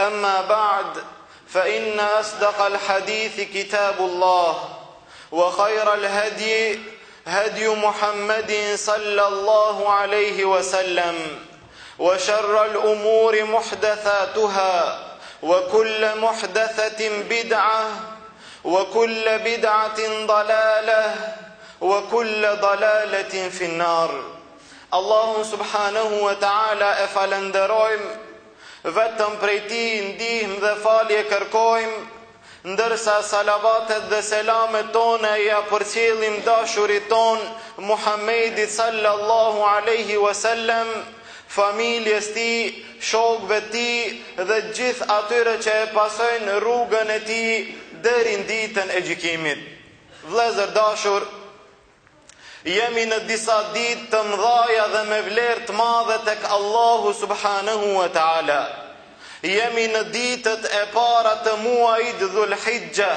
أما بعد فإن أصدق الحديث كتاب الله وخير الهدي هدي محمد صلى الله عليه وسلم وشر الأمور محدثاتها وكل محدثة بدعة وكل بدعة ضلالة وكل ضلالة في النار الله سبحانه وتعالى ta'ala e falenderojmë, Vetëm prej Tij ndihmë dhe falje kërkojmë, ndërsa salavatet dhe selamet tona ia përcjellim dashurit tonë Muhammedit sallallahu alejhi we sellem, familjes tij, shokëve të tij dhe të gjithë atyre që e pasojnë rrugën e tij deri në Ditën e Gjykimit. Vëllezër dashur! Jemi në disa ditë të mëdhaja dhe me vlerë të madhe tek Allahu subhanehu we teala. Jemi në ditët e para të muajit Dhul-Hixhe,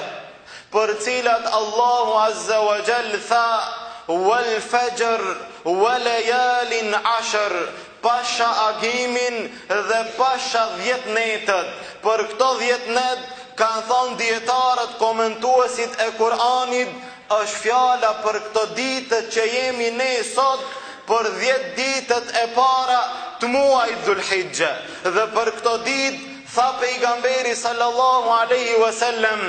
për të cilat Allahu azze we xhel tha, Wal fejr we lejal-in ashr, pasha agimin dhe pasha dhjetë netët. Për këto dhjetë net kanë thonë dijetarët komentuesit e Kur'anit, Është fjala për këto ditët që jemi ne sot, për dhjetë ditët e para t'muajit Dhul-Hixhe. Dhe për këto ditë, tha Pejgamberi sallallahu alejhi ve sellem,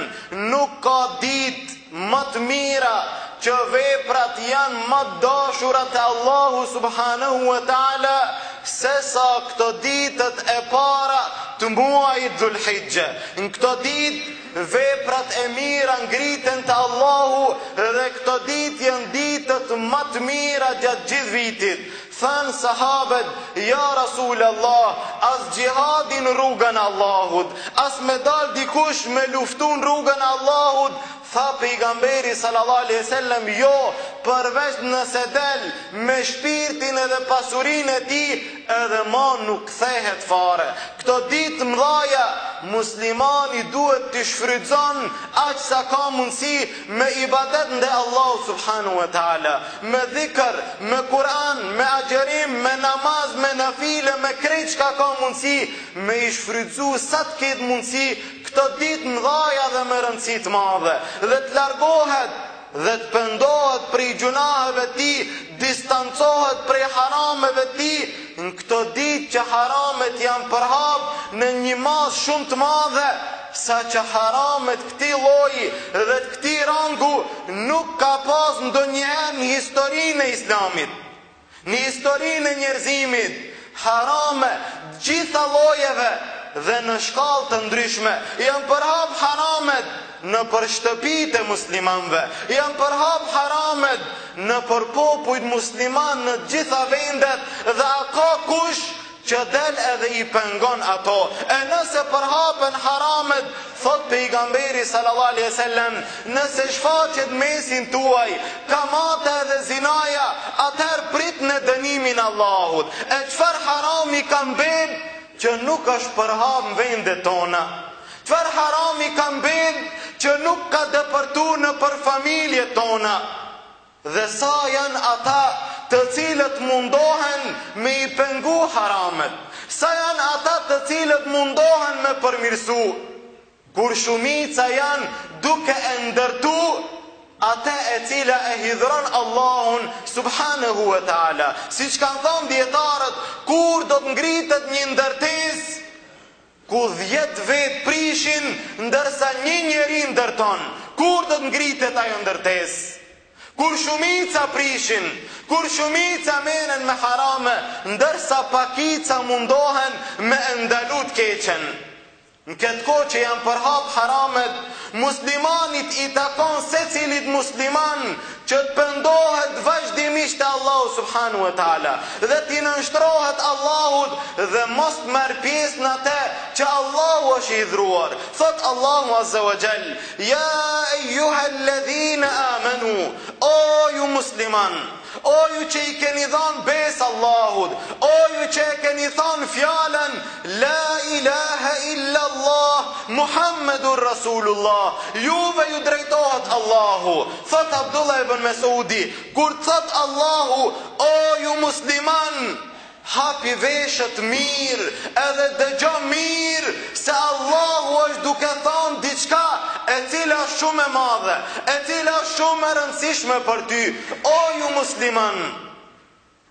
nuk ka ditë ma të mira, që veprat janë ma të dashura te Allahu subhanehu ve teala, sesa këto ditët e para t'muajit Dhul-Hixhe. Në këto ditë. Veprat e mira ngriten te Allahu dhe këto ditë janë ditët ma të mira gjatë gjithë vitit. Thanë sahabët, Ja Rasulallah, as xhihadi në rrugën e Allahut, as me dalë dikush me luftu në rrugën e Allahut, tha Pejgamberi sallallahu alejhi ve sellem, Jo, përveç nëse del me shpirtin edhe pasurinë e tij Edhe ma nuk kthehet fare. Këto ditë të mëdhaja muslimani duhet t'i shfrytëzon aq sa ka mundësi me ibadet ndaj Allahut subhanehu we teala, me dhikr, me Kur'an, me agjërim, me namaz, me nafile, me krejt çka ka mundësi me i shfrytëzu sa të ketë mundësi këto ditë të mëdhaja dhe me rëndësi të madhe dhe të largohet dhe të pendohet prej gjynaheve të tij, distancohet prej harameve të tij, në këto ditë që haramet janë përhapë në një masë shumë të madhe, saqë harame të këtij lloji dhe të këtij rangu nuk ka pasë ndonjëherë në historinë e Islamit. Në historinë e njerëzimit, harame të gjitha llojeve dhe në shkallë të ndryshme janë përhapë haramet nëpër shtëpitë e muslimanëve, janë përhapë haramet nëpër popujt muslimanë në të gjitha vendet dhe a ka kush që del edhe i pengon ato, e nëse përhapen haramet, thotë Pejgamberi sallallahu alejhi ve sellem, nëse shfaqet mesin tuaj, kamata edhe zinaja, atëherë pritne dënimin e Allahut, e çfarë harami ka mbetë që nuk është përhapë n'vendet tona, çfarë harami ka mbetë që nuk ka depërtu nëpër familjet tona. Dhe sa janë ata të cilët mundohen me i pengu haramet? Sa janë ata të cilët mundohen me përmirësu? Kur shumica janë duke e ndërtu atë e cila e hidhëron Allahun subhanehu ve teala. Siç kanë thënë dijetarët, kur do të ngritet një ndërtesë, ku dhjetë vetë prishin ndërsa një njeri ndërton, kur do të ngritet ajo ndërtesë? Kur shumica prishin, kur shumica merren me harame, ndërsa pakica mundohen me e ndalu të keqen. Në këtë kohë që janë përhapë haramet, muslimanit i takon secilit musliman që të pendohet vazhdimisht te Allahu subhanu e teala dhe t'i nënshtrohet Allahut dhe mos të merr pjesë në ate që Allahu është i hidhruar. Thotë Allahu azze wa xhell, Ja ejuhellezine amenu, O ju muslimanë, o ju që i keni dhanë besë Allahut, o ju që e keni thanë fjalën, La ilahe illallah, Muhammedun Rasulullah, juve ju drejtohet Allahu, Thotë Abdullah ibn Mes'udi, Kur thotë Allahu, O ju muslimanë! Hapi veshët mirë edhe dëgjo mirë se Allahu është duke thonë diçka e cila është shumë e madhe, e cila është shumë e rëndësishme për ty, O ju muslimanë!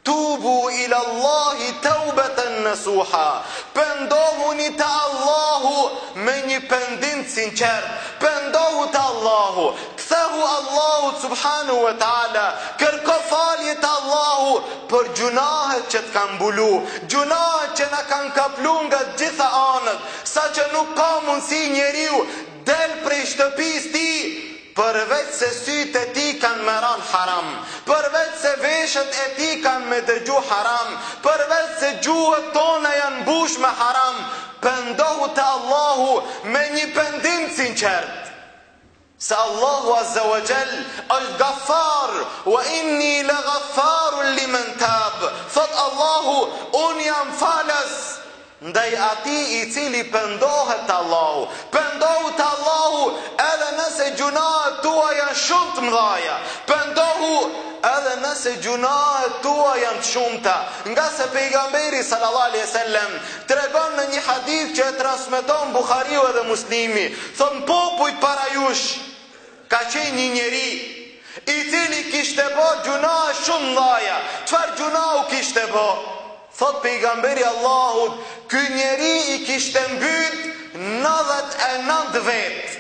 Tubu ila Allahi tawbatan nasuha, Pendohuni te Allahu me një pendim të sinqertë, pendohu te Allahu, kthehu Allahut subhanahu wa ta'ala, kërko falje te Allahu për gjunahet që të kanë mbulu, gjunahet që na kanë kaplu nga të gjitha anët, saqë nuk ka mundësi njeriu del prej shtëpisë tij, Përveç se sytë e tij kanë me ranë haram, përveç se veshët e tij kanë me dëgju haram, përveç se gjuhët tona janë mbushë me haram, pendohu te Allahu me një pendim të sinqertë. Se Allahu azze wa xhell është Ghaffar, wa inni la ghaffarun limen tab, thotë Allahu, unë jam Falës, Ndaj atij i cili pendohet te Allahu, pendohu te Allahu edhe nëse gjunahet tua janë shumë të mëdhaja, pendohu edhe nëse gjunahet tua janë të shumta, ngase Pejgamberi sallallahu alejhi e sellem tregon në një hadith që e transmeton Buhariu edhe Muslimi, thonë popujt para jush, Ka qenë një njeri i cili kishte ba gjunahe shumë të mëdhaja. Çfarë gjunahu kishte ba? Thotë Pejgamberi i Allahut, Ky njeri i kishte mbyt nëntëdhjetë e nëntë vetë.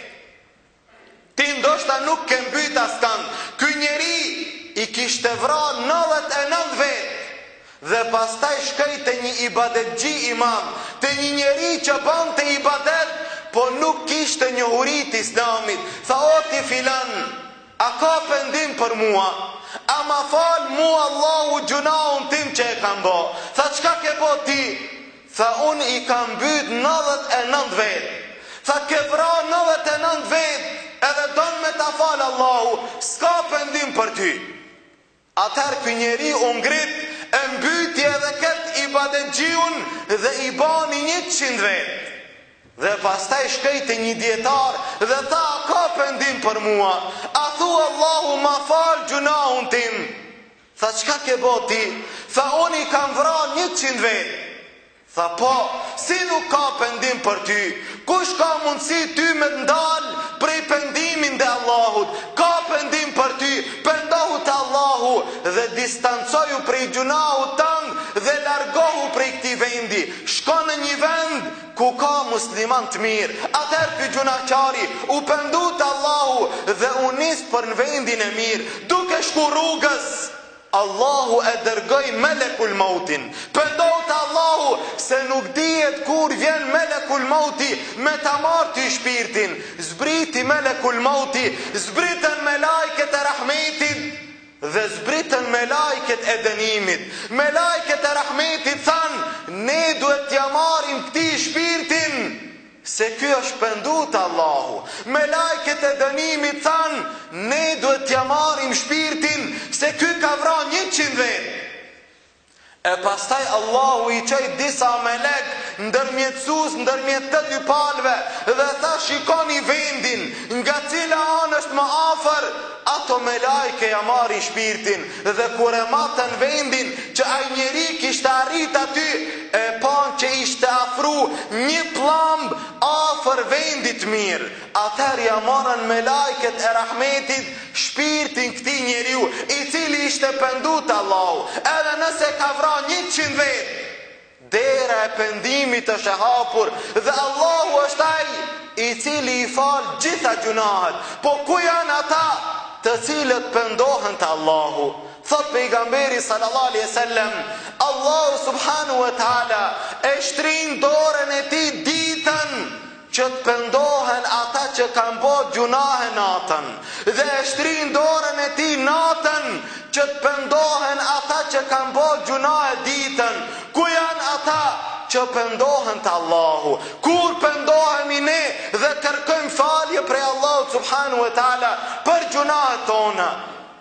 Ti ndoshta nuk ke mbyt askënd. Ky njeri i kishte vra nëntëdhjetë e nëntë vetë. Dhe pastaj shkoi te një ibadetxhi imam, te një njeri që bante ibadet, po nuk kishte njohuri të Islamit, tha o ti filan, a ka pendim për mua? A ma fal mua Allahu gjunahun tim që e kam ba? Tha çka ke ba ti? Tha unë i kam mbyt nëntëdhjetë e nëntë vetë. Tha ke vra nëntëdhjetë e nëntë vetë edhe don me ta fal Allahu, s'ka pendim për ty. Atëherë ky njeri u ngrit e mbyti edhe këtë ibadetxhiun dhe i bani njëqind vetë. Dhe pastaj shkoi te një dijetar dhe tha a ka pendim për mua, a thua Allahu ma fal gjunahun tim. Tha çka ke bo ti, tha unë i kam vra njëqind vetë. Tha po, si nuk ka pendim për ty, kush ka mundësi ty me të ndalë prej pendimi ndaj Allahut, ka pendim për ty, pendohu te Allahu dhe distancoju prej gjunahut tënd dhe largohu prej këtij vendi, shko në një vend ku ka muslimanë të mirë, atëherë ky gjunahqari u pendu te Allahu dhe u nis për në vendin e mirë, duke shku rrugës. Allahu e dërgoi Melekul Mautin. Pendohu te Allahu se nuk dihet kur vjen Melekul Mauti me ta marrë ty shpirtin. Zbriti Melekul Mauti, zbritën melajket e Rahmetit dhe zbritën melajket e dënimit. Melajket e Rahmetit thanë, Ne duhet t'ia marrim këtij shpirtin. Se ky është pendu te Allahu. Melajket e dënimit thanë, Ne duhet t'ia marrim shpirtin, se ky ka vra njëqind vetë. E pastaj Allahu i çoi disa melekë ndërmjetësues ndërmjet të dy palëve dhe tha, Shikoni vendin, nga cila anë është më afër, Ato melajke ja marrin shpirtin dhe kur e matën vendin që ai njeri kishte arrit aty e panë që ishte afru një pllambë afër vendit të mirë atëherë ja morën melajket e rahmetit shpirtin këtij njeriu i cili ishte pendu te Allahu edhe nëse ka vra njëqind vetë Dera e pendimit është e hapur dhe Allahu është Ai i cili i fal gjitha gjunahet. Po ku janë ata të cilët pendohen te Allahu? Thotë pejgamberi sallallahu alaihi wasallam, Allahu subhanahu wa taala e shtrin dorën e tij ditën Që të pendohen ata që kanë bo gjunahe natën, dhe e shtrin dorën e tij natën, që të pendohen ata që kanë bo gjunahe ditën, ku janë ata që pendohen te Allahu, kur pendohemi ne dhe kërkojmë falje prej Allahut subhanahu wa taala për gjunahet tona,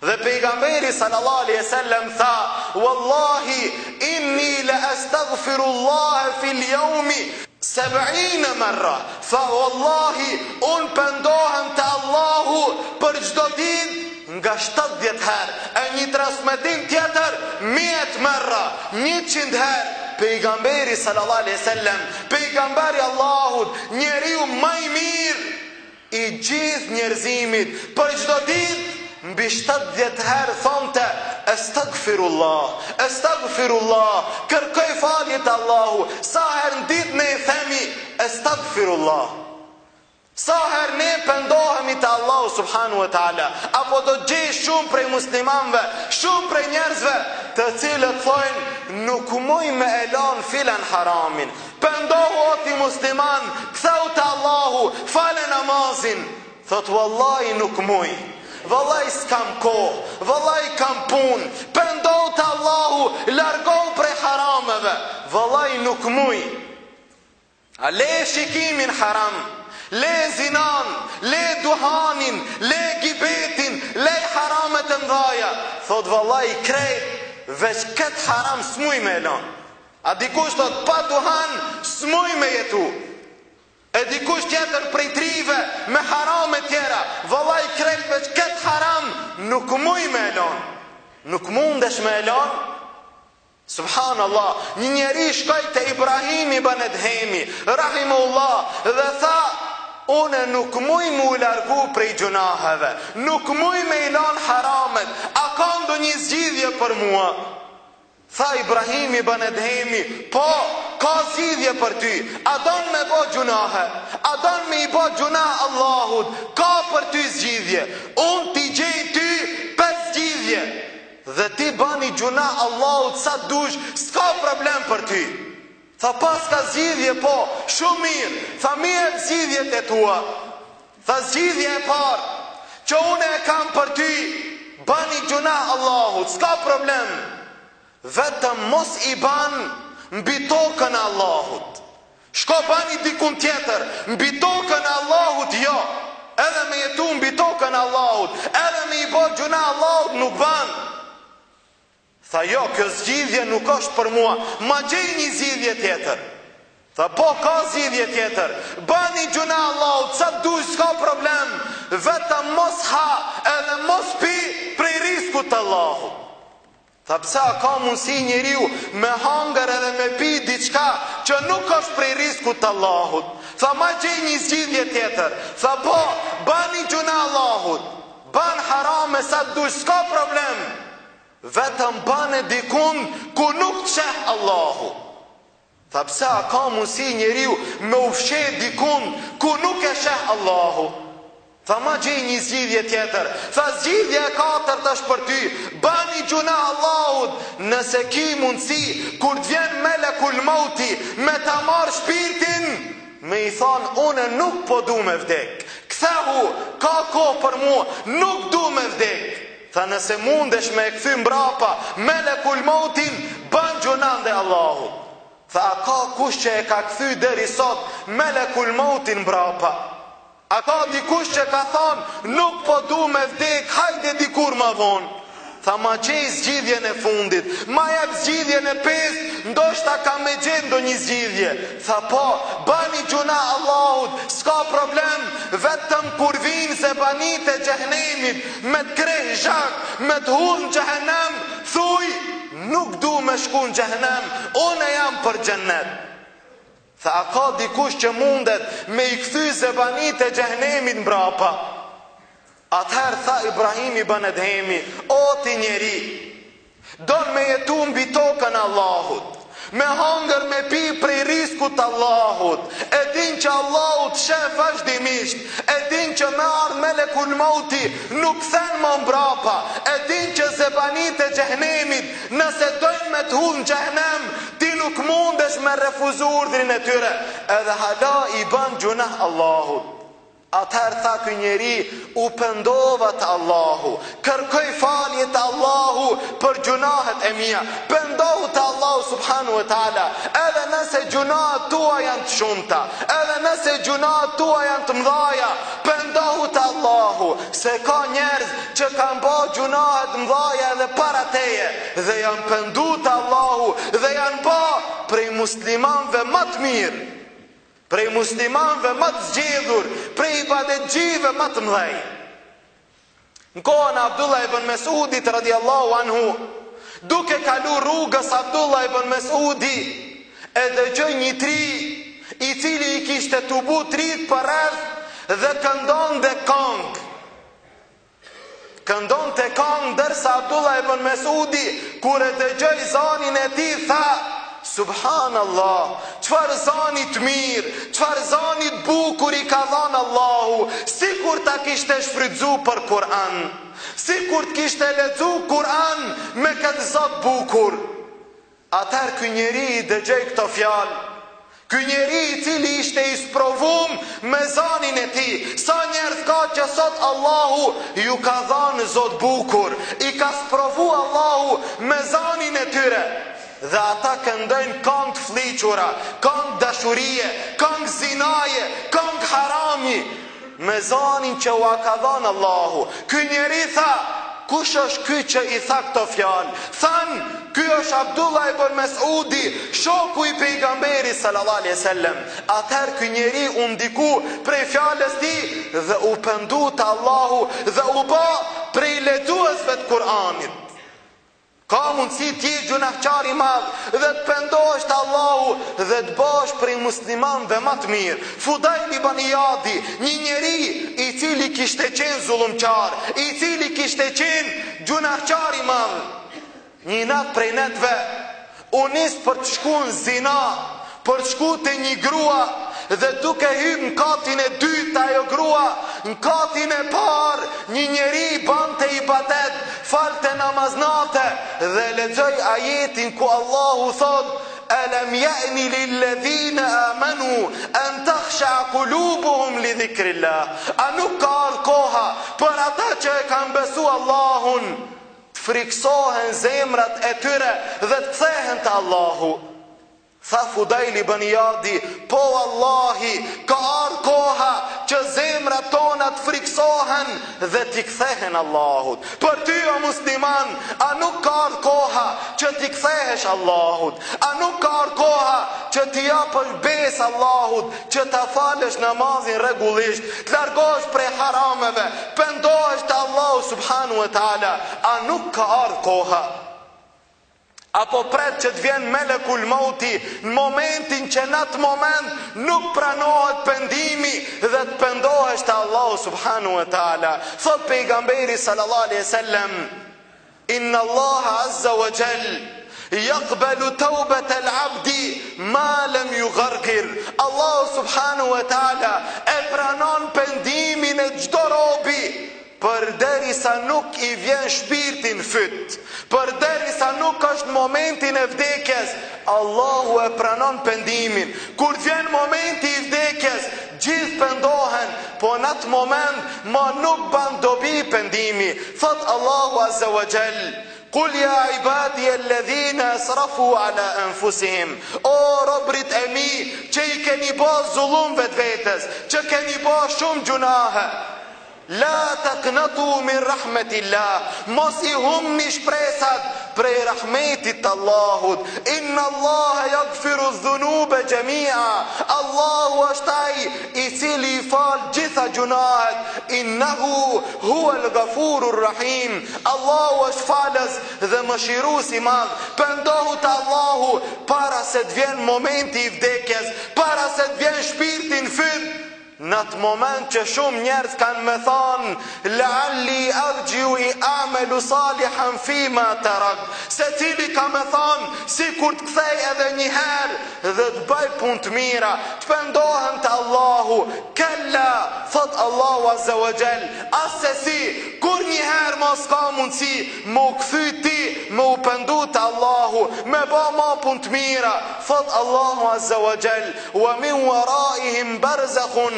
Dhe Pejgamberi sallallahu alejhi e sellem tha, Wallahi, inni la astaghfirullahe fil jaumi seb'ine merra, tha, Wallahi, unë pendohem te Allahu për çdo ditë nga shtatëdhjetë herë, e një transmetim tjetër, mi'et merra, njëqind herë, Pejgamberi sallallahu alejhi e sellem, Pejgamber i Allahut, njeriu ma i mirë, i gjithë njerëzimit për çdo ditë mbi shtatëdhjetë herë thonte estagfirullah estagfirullah kërkoj falje te Allahu sa herë në ditë ne themi estagfirullah sa herë ne pendohemi te Allahu subhanahu wa taala apo do të gjesh shumë prej muslimanëve shumë prej njerëzve të cilët thojnë nuk muj me e lon filan haramin Pendohu o ti musliman, kthehu te Allahu, fale namazin! Thotë, Vallai nuk muj, vallai s'kam kohë, vallai kam punë, pendohu te Allahu, largohu prej harameve, vallai nuk muj! A le shikimin haram, le zinanë, le duhanin, le gibetin, lej haramet e mëdhaja! Thotë, Vallai krejt, veç këtë haram s'muj me e lon! A dikush thotë pa duhan s'muj me jetu E dikush tjetër prej tyre me haramet tjera Vallai krejt veç këtë haram nuk muj me e lon Nuk mundesh me e lon Subhanallah Një njeri shkoi te Ibrahim ibn Edhemi Rahimehullah Dhe tha Unë nuk muj mu largu prej gjunaheve Nuk muj me i lon haramet A ka ndonjë zgjidhje për mua Tha Ibrahim ibn Edhemi, Po, ka zgjidhje për ty. A don me bo gjunahe? A don me i bo gjunah Allahut? Ka për ty zgjidhje. Unë t'i gjej ty pesë zgjidhje. Dhe ti bani gjunah Allahut sa dush, s'ka problem për ty. Tha, Paska zgjidhje, po, shumë mirë. Tha, M'i jep zgjidhjet e tua. Tha zgjidhja e parë që unë e kam për ty bani gjunah Allahut ska problem vetëm mos i ban mbi tokën e Allahut shko bani dikun tjetër mbi tokën e Allahut jo edhe me jetu mbi tokën e Allahut edhe me i bo gjunah Allahut nuk ban Tha jo, kjo zgjidhje nuk është për mua, ma gjej nji zgjidhje tjetër. Tha po, ka zgjidhje tjetër, bani gjuna Allahut sa të dush s'ka problem, vetëm mos ha edhe mos pi prej rizkut të Allahut. Tha pse a ka mundësi njeriu me hangër edhe me pi diçka që nuk është prej rizkut të Allahut. Tha ma gjej nji zgjidhje tjetër, tha po, bani gjuna Allahut, ban harame sa të dush s'ka problem, Vetëm bane dikun ku nuk të sheh Allahu. Tha pse a ka mundësi njeriu me u fsheh dikund ku nuk e sheh Allahu. Tha ma gjej një zgjidhje tjetër. Tha zgjidhja e katërt është për ty. Bani gjuna Allahut nëse ki mundësi kur të vjen melekul mauti me ta marr shpirtin me i than une nuk po du me vdek. Kthehu ka kohë për mu nuk du me vdek. Tha nëse mundesh me e kthy mbrapa Melekul Mautin ban gjunah ndaj Allahut Tha a ka kush që e ka kthy deri sot Melekul Mautin mbrapa A ka dikush që ka than nuk po du me vdek hajde dikur ma von Tha ma gjej zgjidhjen e fundit Ma jep zgjidhjen e pestë ndoshta kam me gjet ndonjë zgjidhje Tha po, bani gjuna Allahut, ska problem, vetëm kur vijnë zebanitë e xhehnemit me të kreh zhag, me të hudh në xhehenem, thuj, nuk du me shku në xhehenem, unë jam për xhennet. Tha a ka dikush që mundet me i kthy zebanitë e xhehenemit mbrapa? Atëherë tha Ibrahim ibn Edhemi, O ti njeri! Don me jetu mbi tokën e Allahut, me hangër me pi prej rizkut të Allahut, e din që Allahu të shef vazhdimisht, e din që me ardh Melekul Mauti nuk kthen ma mbrapa, e din që zebanitë e Xhehenemit nëse dojnë me të hudh në Xhehenem, ti nuk mundesh me refuzu urdhrin e tyre, edhe hala i ban gjunah Allahut. Atëherë tha ky njeri, U pendova te Allahu, kërkoj falje te Allahu për gjunahet e mia. Pendohu te Allahu subhanehu ue teala, edhe nëse gjunahet tua janë të shumta, edhe nëse gjunahet tua janë të mdhaja, pendohu te Allahu, se ka njerëz që kanë ba gjunahe të mdhaja edhe para teje, dhe janë pendu te Allahu, dhe janë ba prej muslimanve ma të mirë. Prej muslimanëve ma të zgjedhur, prej ibadetxhive ma të mëdhej. Në kohën e Abdullah ibn Mesudit radiallahu anhu, duke kalu rrugës Abdullah ibn Mesudi, e dëgjoi një njeri, i cili i kishte tubu njerëzit përreth dhe këndonte kangë. Këndonte kangë ndërsa Abdullah ibn Mes'udi kur e dëgjoi zanin e tij tha, Subhanallah, çfarë zani të mirë, çfarë zani të bukur i ka dhanë Allahu, sikur ta kishte shfrytëzu për Kur'an, sikur të kishte lexu Kur'an me këtë za të bukur. Atëherë ky njeri i dëgjoi këto fjalë, ky njeri i cili ishte i sprovum me zanin e tij, sa njerëz ka që sot Allahu ua ka dhanë za të bukur, i ka sprovu Allahu me zanin e tyre, dhe ata këndojnë kangë të flliqura, kangë dashurie, kangë zinaje, kangë harami, Me zanin që ua ka dhanë Allahu. Ky njeri tha, Kush është ky që i tha këto fjalë? Thanë, Ky është Abdullah ibn Mes'udi, shoku i Pejgamberit sallallahu alejhi ve sellem. Atëherë ky njeri u ndiku prej fjalës së tij dhe u pendu te Allahu dhe u ba prej lexuesve të Kur'anit. Ka mundësi të jesh gjynahqar i madh dhe të pendohesh te Allahu dhe të bahesh prej muslimanëve ma të mirë. Fudajl ibn Ijadi, një njeri i cili kishte qenë zullumqar, i cili kishte qenë gjynahqar i madh, një natë prej netëve, U nis për të shku në zina, për të shku te një grua dhe duke hyp në katin e dytë te ajo grua, në katin e parë një njeri bante ibadet, falte namaz nate dhe lexoi ajetin ku Allahu thotë, Elem je'ni lilledhine amenu en tahsha'a kulubuhum li dhikrillah, a nuk ka ardhë koha për ata që e kanë besu Allahun, Të frikësohen zemrat e tyre dhe të kthehen te Allahu. Tha Fudajl ibn Ijadi, Po Vallahi, ka ardh koha që zemrat tona të frikësohen dhe t'i kthehen Allahut. Për ty o musliman, a nuk ka ardh koha që t'i kthehesh Allahut? A nuk ka ardh koha që t'i japësh besë Allahut që ta falësh namazin rregullisht, të largohesh prej harameve, pendohesh te Allahu subhanahu wa taala, a nuk ka ardh koha? Apo pret që të vjen melekul mauti në momentin që në atë moment nuk pranohet pendimi dhe të pendohesh te Allahu subhanahu wa taala. Thotë pejgamberi sallallahu alaihi wasallam, Inna Allaha azza wa jall yaqbalu tawbata al-abdi ma lam yugharghir, Allahu subhanahu wa ta'ala e pranon pendimin e çdo robi përderisa nuk i vjen shpirti në fyt, përderisa nuk është momenti i vdekjes, Allahu e pranon pendimin. Kur të vjen momenti i vdekjes, Gjithë pendohen, po në atë moment ma nuk ban dobi pendimi. Thot Allahu Azza wa Jall, Kul ya ibadi alladhina asrafu ala anfusihim. O robrit e mi, që i keni ba zullum vetvetes, që keni ba shumë gjunahe, La taqnatu min rahmetillah, mos i humbni shpresat prej rahmetit të Allahut, Inna Allahe yaghfiru dhunube jami'a, Allahu asht Ai i Cili i fal gjitha gjunahet, Innahu huwal ghafurur rahim, Allahu është Falës dhe Mëshirues i Madh, pendohu te Allahu para se të vjen momenti i vdekjes, para se të vjen shpirti në fyt. N'atë moment që shumë njerëz kanë me thanë, La'alli arji'u i a'melu salihan fi ma tarak, secili ka me thanë, Sikur të kthej edhe një herë dhe të bëj punë të mira, të pendohem te Allahu, kella, thotë Allahu azze wa xhell, assesi, kurrë një herë mos ka mundësi me u kthy ti me u pendu te Allahu, me ba ma punë të mira, thotë Allahu azze wa xhell, Wa min waraihim barzakhun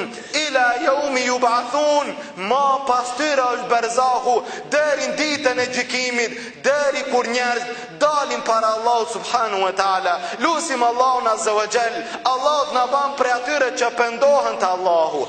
ila yaumi yub'athun, ma pas tyre është berzahu deri në ditën e gjykimit, deri kur njerëz dalin para Allahut subhanahu wa ta'ala. Lusim Allahun azza wa jall, Allahu të na ban prej atyre që pendohen te Allahu.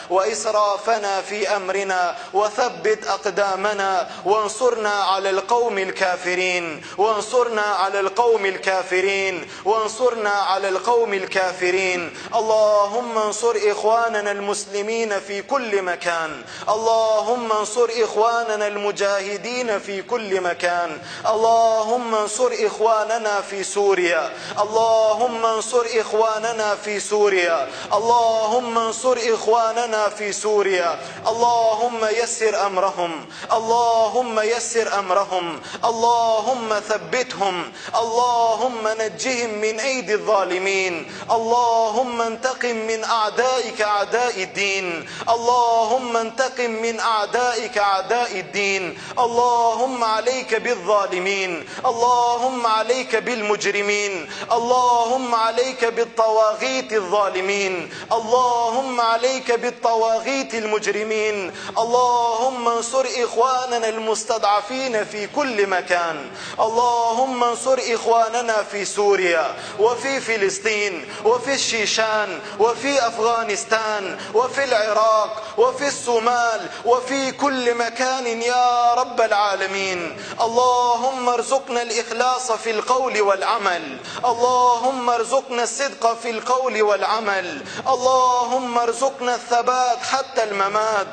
وإسرافنا في أمرنا وثبت أقدامنا وانصرنا على القوم الكافرين وانصرنا على القوم الكافرين وانصرنا على القوم الكافرين اللهم انصر إخواننا المسلمين في كل مكان اللهم انصر إخواننا المجاهدين في كل مكان اللهم انصر إخواننا في سوريا اللهم انصر إخواننا في سوريا اللهم انصر إخواننا في سوريا اللهم يسر أمرهم اللهم يسر أمرهم اللهم ثبتهم اللهم نجهم من من أيدي الظالمين اللهم انتقم من أعدائك أعداء الدين اللهم انتقم من أعدائك أعداء الدين اللهم عليك بالظالمين اللهم عليك بالمجرمين اللهم عليك بالطواغيت الظالمين اللهم عليك بالطواغيت المجرمين اللهم انصر إخواننا المستضعفين في كل مكان اللهم انصر إخواننا في سوريا وفي فلسطين وفي الشيشان وفي أفغانستان وفي العراق وفي الصومال وفي كل مكان يا رب العالمين اللهم ارزقنا الإخلاص في القول والعمل اللهم ارزقنا الصدق في القول والعمل اللهم ارزقنا الثبات حتى الممات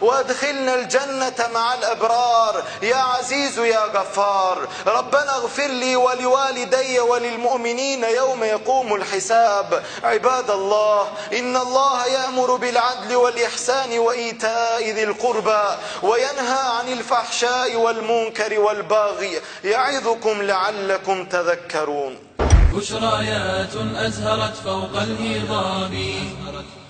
وادخلنا الجنة مع الأبرار يا عزيز يا غفار ربنا اغفر لي ولوالدي وللمؤمنين يوم يقوم الحساب عباد الله إن الله يأمر بالعدل والإحسان وإيتاء ذي القربى وينهى عن الفحشاء والمنكر والباغي يعظكم لعلكم تذكرون بشرايات أزهرت فوق الهضاب